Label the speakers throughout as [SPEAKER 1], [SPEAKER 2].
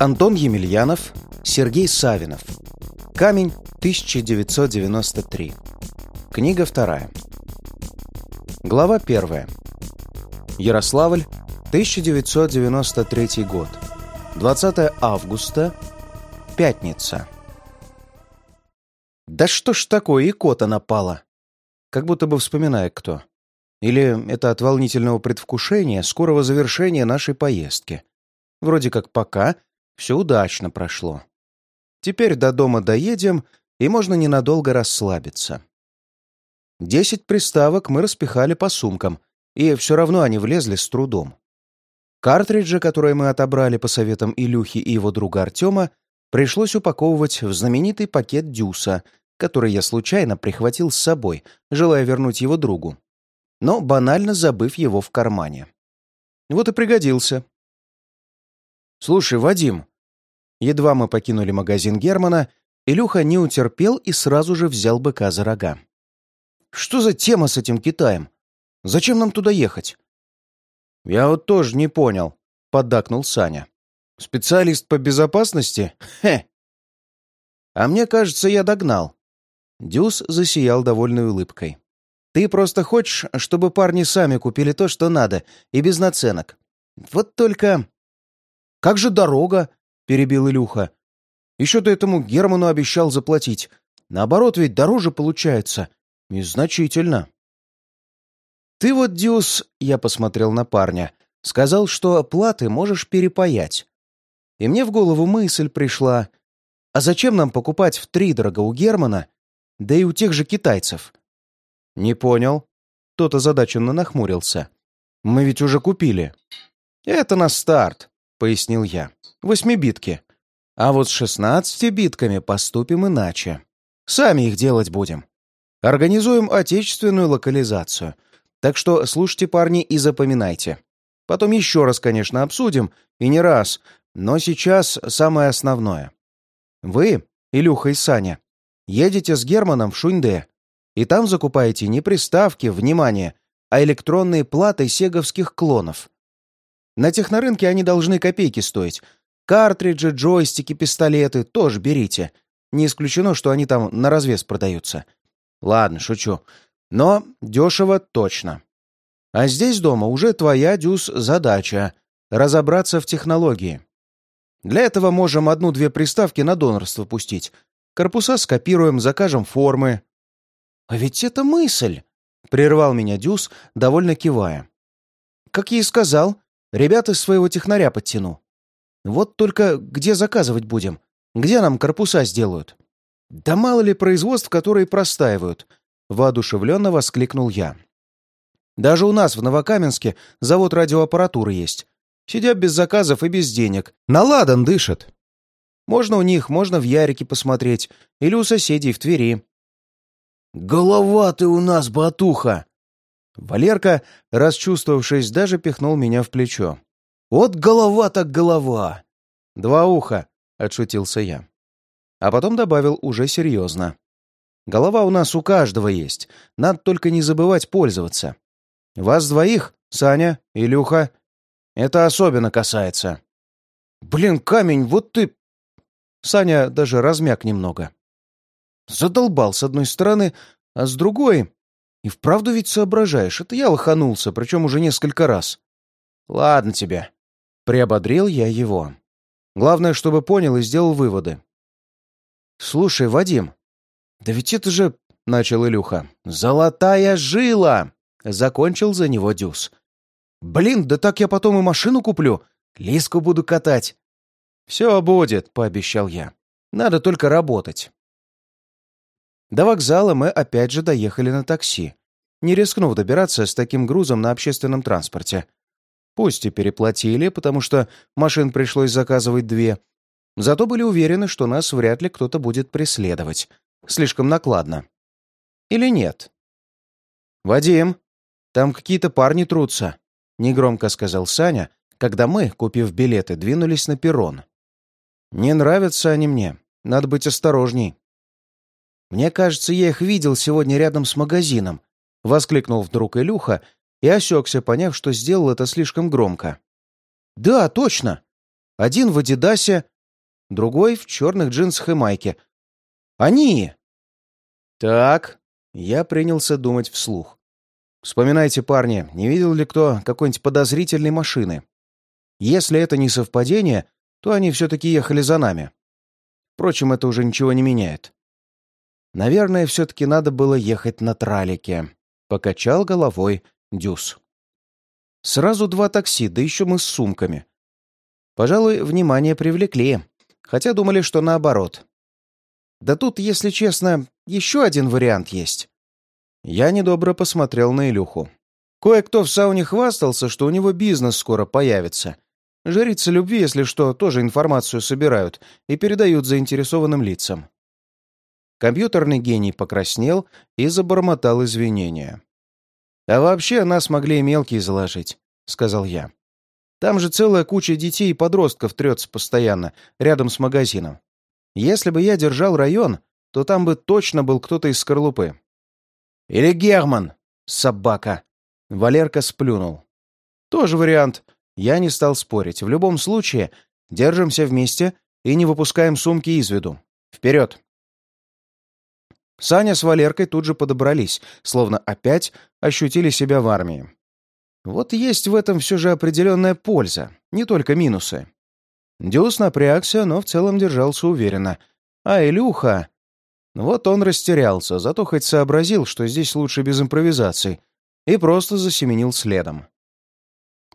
[SPEAKER 1] Антон Емельянов, Сергей Савинов. Камень 1993. Книга вторая. Глава первая. Ярославль, 1993 год. 20 августа. Пятница. Да что ж такое, икота напала? Как будто бы вспоминает кто. Или это от волнительного предвкушения скорого завершения нашей поездки. Вроде как пока все удачно прошло. Теперь до дома доедем, и можно ненадолго расслабиться. Десять приставок мы распихали по сумкам, и все равно они влезли с трудом. Картриджи, которые мы отобрали по советам Илюхи и его друга Артема, пришлось упаковывать в знаменитый пакет Дюса, который я случайно прихватил с собой, желая вернуть его другу, но банально забыв его в кармане. Вот и пригодился. «Слушай, Вадим!» Едва мы покинули магазин Германа, Илюха не утерпел и сразу же взял быка за рога. «Что за тема с этим Китаем? Зачем нам туда ехать?» «Я вот тоже не понял», — поддакнул Саня. «Специалист по безопасности? Хе!» «А мне кажется, я догнал». Дюс засиял довольной улыбкой. «Ты просто хочешь, чтобы парни сами купили то, что надо, и без наценок. Вот только...» «Как же дорога?» — перебил Илюха. «Еще ты этому Герману обещал заплатить. Наоборот, ведь дороже получается. И значительно». «Ты вот, Дюс...» — я посмотрел на парня. «Сказал, что оплаты можешь перепаять. И мне в голову мысль пришла. А зачем нам покупать втридорого у Германа, да и у тех же китайцев?» «Не понял». Тот озадаченно нахмурился. «Мы ведь уже купили». «Это на старт. — пояснил я. «Восьмибитки. А вот с шестнадцати битками поступим иначе. Сами их делать будем. Организуем отечественную локализацию. Так что слушайте, парни, и запоминайте. Потом еще раз, конечно, обсудим, и не раз, но сейчас самое основное. Вы, Илюха и Саня, едете с Германом в Шуньде, и там закупаете не приставки, внимание, а электронные платы сеговских клонов. На технорынке они должны копейки стоить. Картриджи, джойстики, пистолеты тоже берите. Не исключено, что они там на развес продаются. Ладно, шучу. Но дешево точно. А здесь дома уже твоя, Дюс, задача — разобраться в технологии. Для этого можем одну-две приставки на донорство пустить. Корпуса скопируем, закажем формы. «А ведь это мысль!» — прервал меня Дюс, довольно кивая. «Как я и сказал, Ребят из своего технаря подтяну. Вот только где заказывать будем? Где нам корпуса сделают? Да мало ли производств, которые простаивают, воодушевленно воскликнул я. Даже у нас в Новокаменске завод радиоаппаратуры есть. Сидят без заказов и без денег. На ладан дышат. Можно у них, можно в Ярике посмотреть. Или у соседей в Твери. «Голова ты у нас, батуха!» Валерка, расчувствовавшись, даже пихнул меня в плечо. «Вот голова так голова!» «Два уха!» — отшутился я. А потом добавил уже серьезно. «Голова у нас у каждого есть. Надо только не забывать пользоваться. Вас двоих, Саня, Илюха, это особенно касается». «Блин, камень, вот ты...» Саня даже размяк немного. Задолбал с одной стороны, а с другой и вправду ведь соображаешь, это я лоханулся, причем уже несколько раз. Ладно тебе. Приободрил я его. Главное, чтобы понял и сделал выводы. Слушай, Вадим, да ведь это же... Начал Илюха. «Золотая жила!» Закончил за него Дюс. «Блин, да так я потом и машину куплю. Лиску буду катать». «Все будет», — пообещал я. «Надо только работать». До вокзала мы опять же доехали на такси, не рискнув добираться с таким грузом на общественном транспорте. Пусть и переплатили, потому что машин пришлось заказывать две, зато были уверены, что нас вряд ли кто-то будет преследовать. Слишком накладно. Или нет? «Вадим, там какие-то парни трутся», — негромко сказал Саня, когда мы, купив билеты, двинулись на перрон. «Не нравятся они мне. Надо быть осторожней». «Мне кажется, я их видел сегодня рядом с магазином», — воскликнул вдруг Илюха и осекся, поняв, что сделал это слишком громко. «Да, точно! Один в Адидасе, другой в черных джинсах и майке. Они! Так, я принялся думать вслух. Вспоминайте, парни, не видел ли кто какой-нибудь подозрительной машины? Если это не совпадение, то они все-таки ехали за нами. Впрочем, это уже ничего не меняет. Наверное, все-таки надо было ехать на тралике. Покачал головой Дюс. Сразу два такси, да еще мы с сумками. Пожалуй, внимание привлекли, хотя думали, что наоборот. Да тут, если честно, еще один вариант есть. Я недобро посмотрел на Илюху. Кое-кто в сауне хвастался, что у него бизнес скоро появится. Жрицы любви, если что, тоже информацию собирают и передают заинтересованным лицам. Компьютерный гений покраснел и забормотал извинения. «А вообще нас могли и мелкие заложить», — сказал я. «Там же целая куча детей и подростков трется постоянно, рядом с магазином. Если бы я держал район, то там бы точно был кто-то из скорлупы». «Или Герман, собака!» Валерка сплюнул. «Тоже вариант. Я не стал спорить. В любом случае, держимся вместе и не выпускаем сумки из виду. Вперед!» Саня с Валеркой тут же подобрались, словно опять ощутили себя в армии. Вот есть в этом все же определенная польза, не только минусы. Дюс напрягся, но в целом держался уверенно. А Илюха... Вот он растерялся, зато хоть сообразил, что здесь лучше без импровизаций, и просто засеменил следом.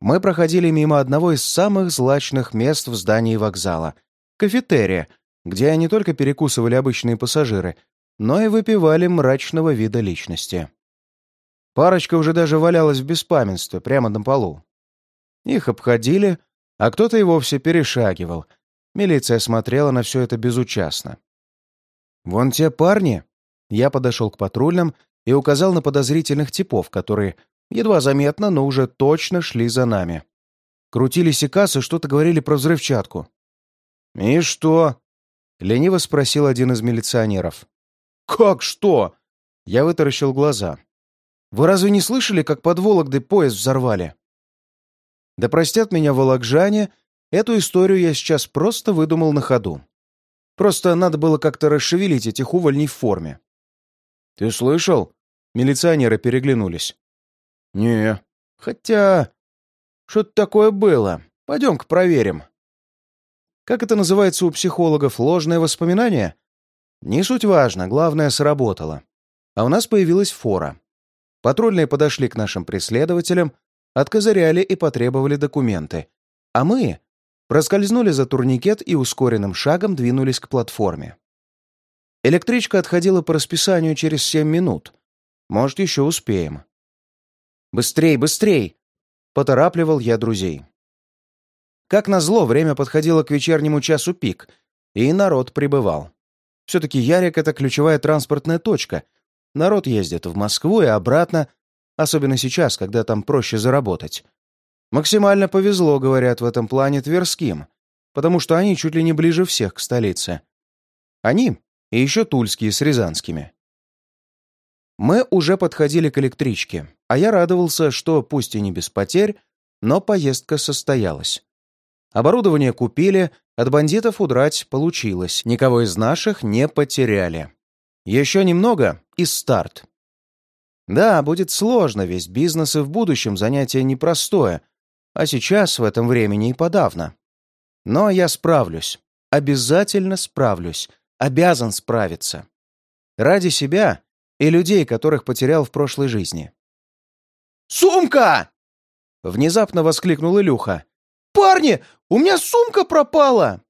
[SPEAKER 1] Мы проходили мимо одного из самых злачных мест в здании вокзала — кафетерия, где не только перекусывали обычные пассажиры, но и выпивали мрачного вида личности. Парочка уже даже валялась в беспамятстве прямо на полу. Их обходили, а кто-то и вовсе перешагивал. Милиция смотрела на все это безучастно. «Вон те парни!» Я подошел к патрульным и указал на подозрительных типов, которые едва заметно, но уже точно шли за нами. Крутились и кассы, что-то говорили про взрывчатку. «И что?» — лениво спросил один из милиционеров. «Как что?» Я вытаращил глаза. «Вы разве не слышали, как под Вологдой поезд взорвали?» Да простят меня волокжане, эту историю я сейчас просто выдумал на ходу. Просто надо было как-то расшевелить этих увольней в форме. «Ты слышал?» Милиционеры переглянулись. «Не, хотя... Что-то такое было. Пойдем-ка проверим». Как это называется у психологов, ложное воспоминание? Не суть важно, главное, сработало. А у нас появилась фора. Патрульные подошли к нашим преследователям, откозыряли и потребовали документы. А мы проскользнули за турникет и ускоренным шагом двинулись к платформе. Электричка отходила по расписанию через семь минут. Может, еще успеем. «Быстрей, быстрей!» — поторапливал я друзей. Как назло, время подходило к вечернему часу пик, и народ прибывал. Все-таки Ярик — это ключевая транспортная точка. Народ ездит в Москву и обратно, особенно сейчас, когда там проще заработать. Максимально повезло, говорят, в этом плане Тверским, потому что они чуть ли не ближе всех к столице. Они и еще тульские с рязанскими. Мы уже подходили к электричке, а я радовался, что, пусть и не без потерь, но поездка состоялась. Оборудование купили, от бандитов удрать получилось, никого из наших не потеряли. Еще немного и старт. Да, будет сложно, весь бизнес и в будущем занятие непростое, а сейчас в этом времени и подавно. Но я справлюсь, обязательно справлюсь, обязан справиться. Ради себя и людей, которых потерял в прошлой жизни. «Сумка!» — внезапно воскликнул Илюха. «Парни, у меня сумка пропала!»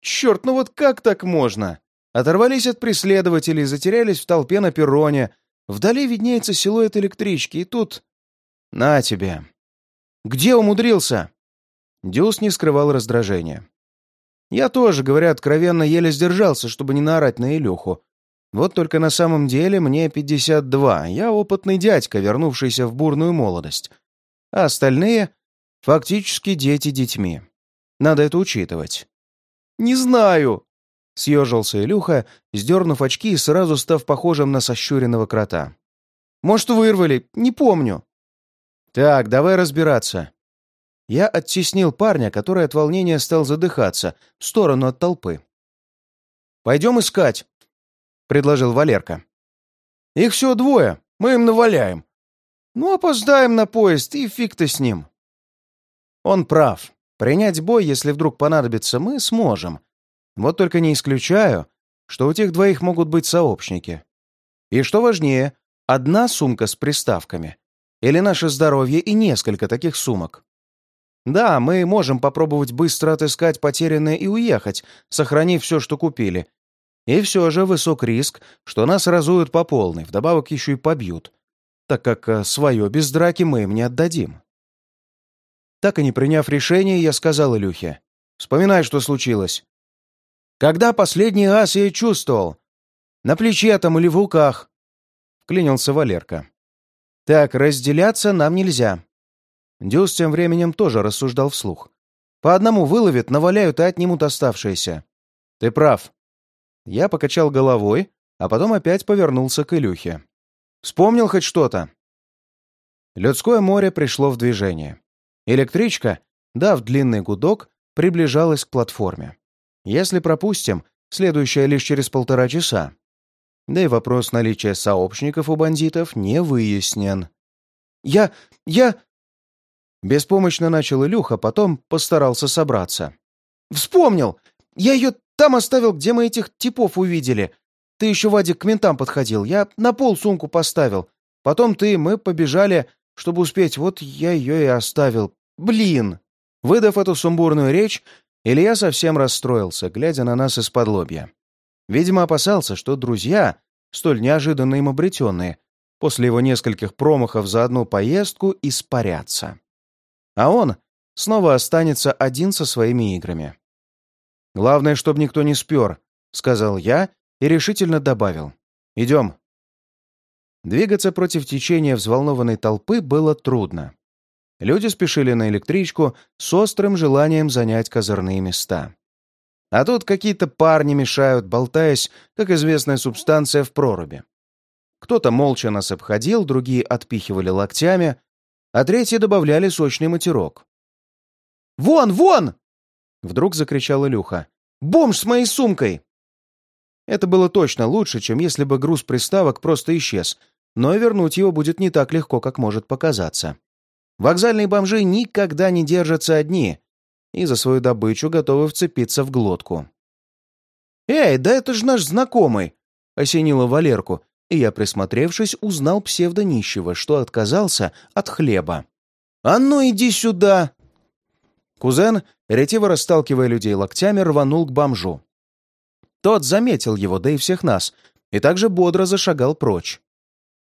[SPEAKER 1] «Черт, ну вот как так можно?» Оторвались от преследователей, затерялись в толпе на перроне. Вдали виднеется силуэт электрички, и тут... «На тебе!» «Где умудрился?» Дюс не скрывал раздражения. Я тоже, говоря откровенно, еле сдержался, чтобы не наорать на Илюху. Вот только на самом деле мне 52, я опытный дядька, вернувшийся в бурную молодость. А остальные Фактически дети детьми. Надо это учитывать. «Не знаю!» — съежился Илюха, сдернув очки и сразу став похожим на сощуренного крота. «Может, вырвали? Не помню». «Так, давай разбираться». Я оттеснил парня, который от волнения стал задыхаться, в сторону от толпы. «Пойдем искать», — предложил Валерка. «Их всего двое, мы им наваляем. Ну, опоздаем на поезд, и фиг ты с ним». Он прав. Принять бой, если вдруг понадобится, мы сможем. Вот только не исключаю, что у тех двоих могут быть сообщники. И что важнее, одна сумка с приставками или наше здоровье и несколько таких сумок. Да, мы можем попробовать быстро отыскать потерянное и уехать, сохранив все, что купили. И все же высок риск, что нас разуют по полной, вдобавок еще и побьют, так как э, свое без драки мы им не отдадим. Так и не приняв решение, я сказал Илюхе. «Вспоминай, что случилось». «Когда последний раз я чувствовал? На плече там или в руках?» Вклинился Валерка. «Так, разделяться нам нельзя. Дюс тем временем тоже рассуждал вслух. «По одному выловят, наваляют и отнимут оставшиеся». «Ты прав». Я покачал головой, а потом опять повернулся к Илюхе. «Вспомнил хоть что-то?» Людское море пришло в движение. Электричка, дав длинный гудок, приближалась к платформе. Если пропустим, следующая лишь через полтора часа. Да и вопрос наличия сообщников у бандитов не выяснен. «Я... я...» Беспомощно начал Илюха, потом постарался собраться. «Вспомнил! Я ее там оставил, где мы этих типов увидели. Ты еще, Вадик, к ментам подходил. Я на пол сумку поставил. Потом ты, мы побежали, чтобы успеть. Вот я ее и оставил. Блин!» Выдав эту сумбурную речь, Илья совсем расстроился, глядя на нас из-под лобья. Видимо, опасался, что друзья, столь неожиданно им обретенные, после его нескольких промахов за одну поездку испарятся а он снова останется один со своими играми. «Главное, чтобы никто не спер», — сказал я и решительно добавил. «Идем». Двигаться против течения взволнованной толпы было трудно. Люди спешили на электричку с острым желанием занять козырные места. А тут какие-то парни мешают, болтаясь, как известная субстанция в проруби. Кто-то молча нас обходил, другие отпихивали локтями, а третьи добавляли сочный матерок. «Вон, вон!» — вдруг закричал Илюха. «Бомж с моей сумкой!» Это было точно лучше, чем если бы груз приставок просто исчез, но вернуть его будет не так легко, как может показаться. Вокзальные бомжи никогда не держатся одни и за свою добычу готовы вцепиться в глотку. «Эй, да это же наш знакомый!» — осенило Валерку, и я, присмотревшись, узнал псевдонищего, что отказался от хлеба. «А ну иди сюда!» Кузен, ретиво расталкивая людей локтями, рванул к бомжу. Тот заметил его, да и всех нас, и также бодро зашагал прочь.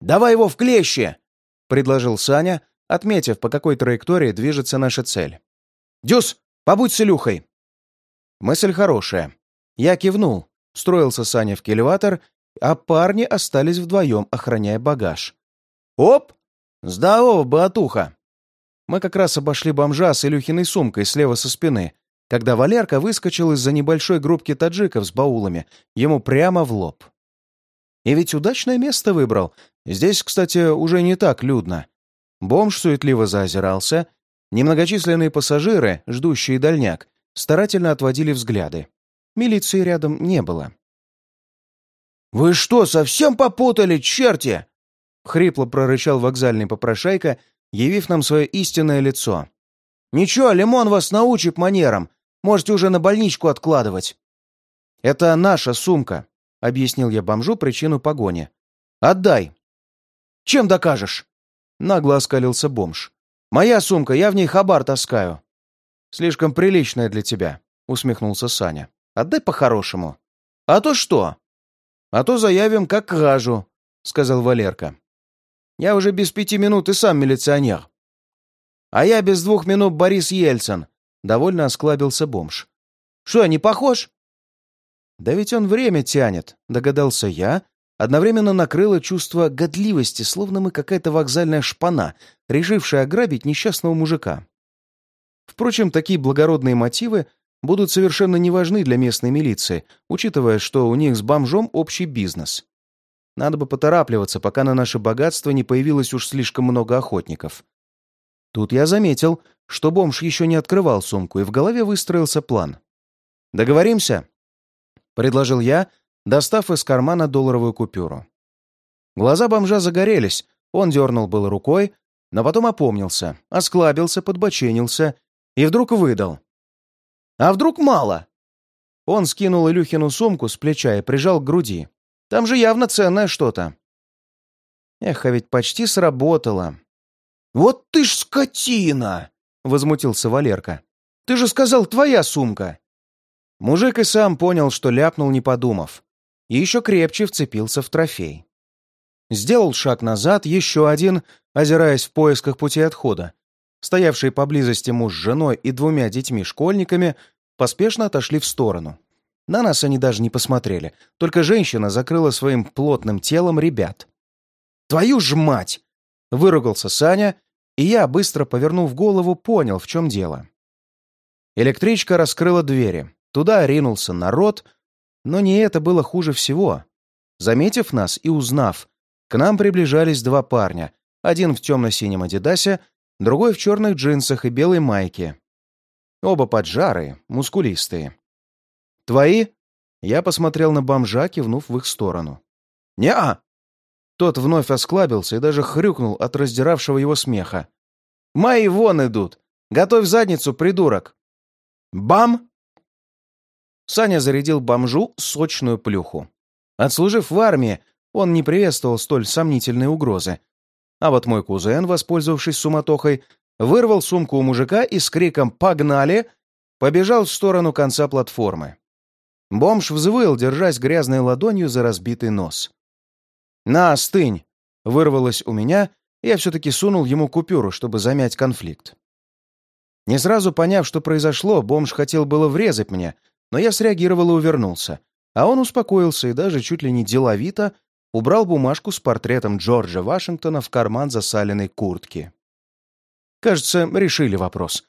[SPEAKER 1] «Давай его в клещи!» — предложил Саня, отметив, по какой траектории движется наша цель. «Дюс, побудь с Илюхой!» Мысль хорошая. Я кивнул, встроился Саня в кильватор а парни остались вдвоем, охраняя багаж. «Оп! Здорово, братуха!» Мы как раз обошли бомжа с Илюхиной сумкой слева со спины, когда Валерка выскочил из-за небольшой группки таджиков с баулами, ему прямо в лоб. И ведь удачное место выбрал. Здесь, кстати, уже не так людно. Бомж суетливо заозирался. Немногочисленные пассажиры, ждущие дальняк, старательно отводили взгляды. Милиции рядом не было. «Вы что, совсем попутали, черти?» — хрипло прорычал вокзальный попрошайка, явив нам свое истинное лицо. «Ничего, Лимон вас научит манерам. Можете уже на больничку откладывать». «Это наша сумка», — объяснил я бомжу причину погони. «Отдай». «Чем докажешь?» — нагло оскалился бомж. «Моя сумка, я в ней хабар таскаю». «Слишком приличная для тебя», — усмехнулся Саня. «Отдай по-хорошему». «А то что?» А то заявим как кражу», — сказал Валерка. «Я уже без пяти минут и сам милиционер». «А я без двух минут Борис Ельцин», — довольно осклабился бомж. «Что, не похож?» «Да ведь он время тянет», — догадался я. Одновременно накрыло чувство годливости, словно мы какая-то вокзальная шпана, решившая ограбить несчастного мужика. Впрочем, такие благородные мотивы будут совершенно неважны для местной милиции, учитывая, что у них с бомжом общий бизнес. Надо бы поторапливаться, пока на наше богатство не появилось уж слишком много охотников. Тут я заметил, что бомж еще не открывал сумку, и в голове выстроился план. «Договоримся?» — предложил я, достав из кармана долларовую купюру. Глаза бомжа загорелись, он дернул было рукой, но потом опомнился, осклабился, подбоченился и вдруг выдал. «А вдруг мало?» Он скинул Илюхину сумку с плеча и прижал к груди. «Там же явно ценное что-то». Эх, а ведь почти сработало. «Вот ты ж скотина!» — возмутился Валерка. «Ты же сказал, твоя сумка!» Мужик и сам понял, что ляпнул, не подумав. И еще крепче вцепился в трофей. Сделал шаг назад, еще один, озираясь в поисках пути отхода. Стоявшие поблизости муж с женой и двумя детьми-школьниками поспешно отошли в сторону. На нас они даже не посмотрели, только женщина закрыла своим плотным телом ребят. «Твою ж мать!» — выругался Саня, и я, быстро повернув голову, понял, в чем дело. Электричка раскрыла двери. Туда ринулся народ, но не это было хуже всего. Заметив нас и узнав, к нам приближались два парня, один в темно-синем адидасе, другой в черных джинсах и белой майке. Оба поджарые, мускулистые. «Твои?» Я посмотрел на бомжа, кивнув в их сторону. «Не-а!» Тот вновь осклабился и даже хрюкнул от раздиравшего его смеха. «Мои вон идут! Готовь задницу, придурок!» «Бам!» Саня зарядил бомжу сочную плюху. Отслужив в армии, он не приветствовал столь сомнительные угрозы. А вот мой кузен, воспользовавшись суматохой, вырвал сумку у мужика и с криком «Погнали!» побежал в сторону конца платформы. Бомж взвыл, держась грязной ладонью за разбитый нос. «На, остынь!» — вырвалось у меня, и я все-таки сунул ему купюру, чтобы замять конфликт. Не сразу поняв, что произошло, бомж хотел было врезать мне, но я среагировал и увернулся, а он успокоился и даже чуть ли не деловито убрал бумажку с портретом Джорджа Вашингтона в карман засаленной куртки. Кажется, решили вопрос.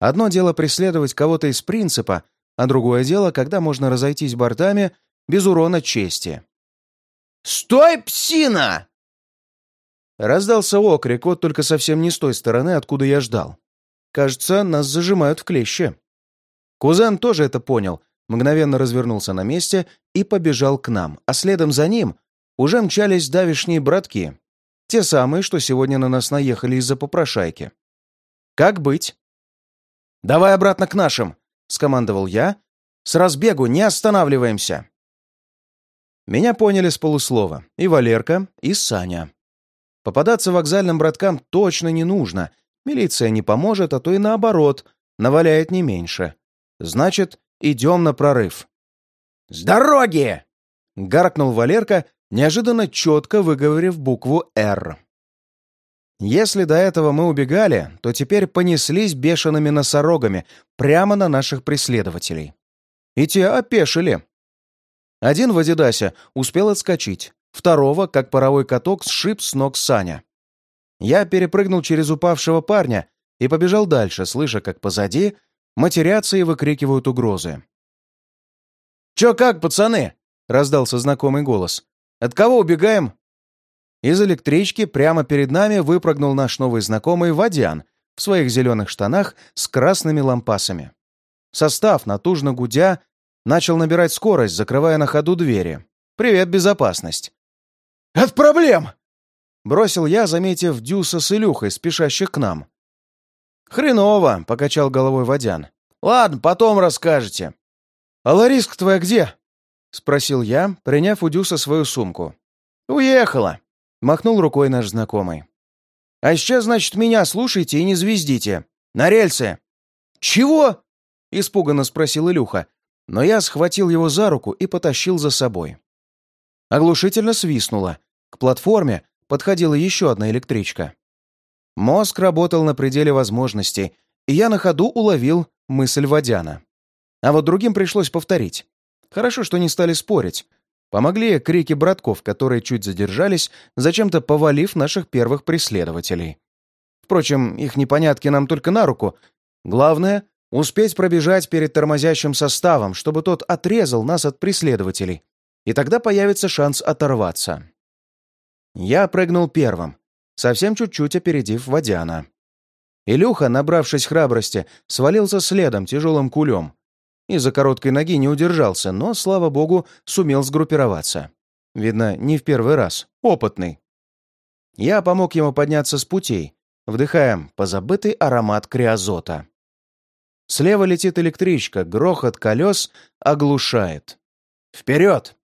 [SPEAKER 1] Одно дело преследовать кого-то из принципа, а другое дело, когда можно разойтись бортами без урона чести. «Стой, псина!» Раздался окрик, вот только совсем не с той стороны, откуда я ждал. Кажется, нас зажимают в клеще. Кузен тоже это понял, мгновенно развернулся на месте и побежал к нам, а следом за ним уже мчались давишние братки, те самые, что сегодня на нас наехали из-за попрошайки. Как быть? «Давай обратно к нашим!» — скомандовал я. «С разбегу не останавливаемся!» Меня поняли с полуслова и Валерка, и Саня. Попадаться вокзальным браткам точно не нужно. Милиция не поможет, а то и наоборот, наваляет не меньше. Значит, идем на прорыв. «С дороги!» — гаркнул Валерка неожиданно четко выговорив букву «Р». Если до этого мы убегали, то теперь понеслись бешеными носорогами прямо на наших преследователей. И те опешили. Один в Адидасе успел отскочить, второго, как паровой каток, сшиб с ног Саня. Я перепрыгнул через упавшего парня и побежал дальше, слыша, как позади матерятся и выкрикивают угрозы. «Чё как, пацаны?» — раздался знакомый голос. От кого убегаем?» Из электрички прямо перед нами выпрыгнул наш новый знакомый Вадян в своих зеленых штанах с красными лампасами. Состав, натужно гудя, начал набирать скорость, закрывая на ходу двери. «Привет, безопасность!» «От проблем!» Бросил я, заметив Дюса с Илюхой, спешащих к нам. «Хреново!» — покачал головой Водян. «Ладно, потом расскажете». «А Лариска твоя где?» — спросил я, приняв у Дюса свою сумку. «Уехала!» — махнул рукой наш знакомый. «А сейчас, значит, меня слушайте и не звездите. На рельсы!» «Чего?» — испуганно спросил Илюха, но я схватил его за руку и потащил за собой. Оглушительно свистнуло. К платформе подходила еще одна электричка. Мозг работал на пределе возможностей, и я на ходу уловил мысль Водяна. А вот другим пришлось повторить. Хорошо, что не стали спорить. Помогли крики братков, которые чуть задержались, зачем-то повалив наших первых преследователей. Впрочем, их непонятки нам только на руку. Главное — успеть пробежать перед тормозящим составом, чтобы тот отрезал нас от преследователей. И тогда появится шанс оторваться. Я прыгнул первым, совсем чуть-чуть опередив Водяна. Илюха, набравшись храбрости, свалился следом тяжелым кулем. Из-за короткой ноги не удержался, но, слава богу, сумел сгруппироваться. Видно, не в первый раз. Опытный. Я помог ему подняться с путей, вдыхая позабытый аромат криозота. Слева летит электричка, грохот колес оглушает. «Вперед!»